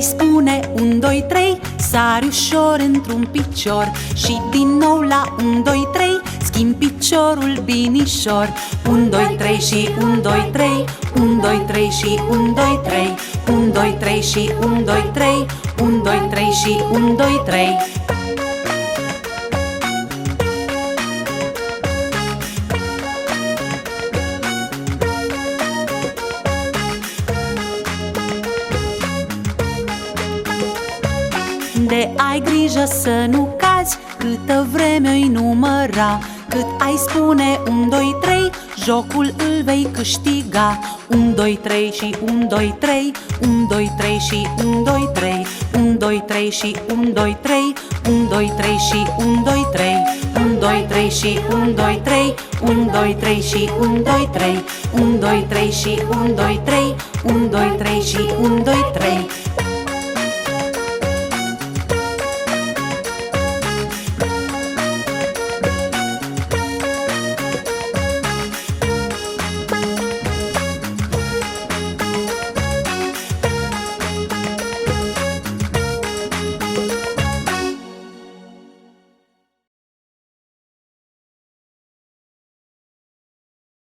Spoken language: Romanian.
ai spune un, doi, trei Sari ușor într-un picior Și din nou la un, doi, trei Schimb piciorul binișor. Un, doi, trei și un, doi, trei Un, doi, trei și un, doi, trei Un, doi, trei și un, doi, trei Un, doi, trei și un, doi, trei De ai grijă să nu cazi Câtă vreme îi număra Cât ai spune un, doi, trei Jocul îl vei câștiga Un, doi, trei și un, doi, trei Un, doi, trei și un, doi, trei Un, doi, trei și un, doi, trei Un, doi, trei și un, doi, trei Un, doi, trei și un, doi, trei Un, doi, trei și un, doi, trei Un, doi, trei și un, doi, trei Un, doi, trei și un, doi, trei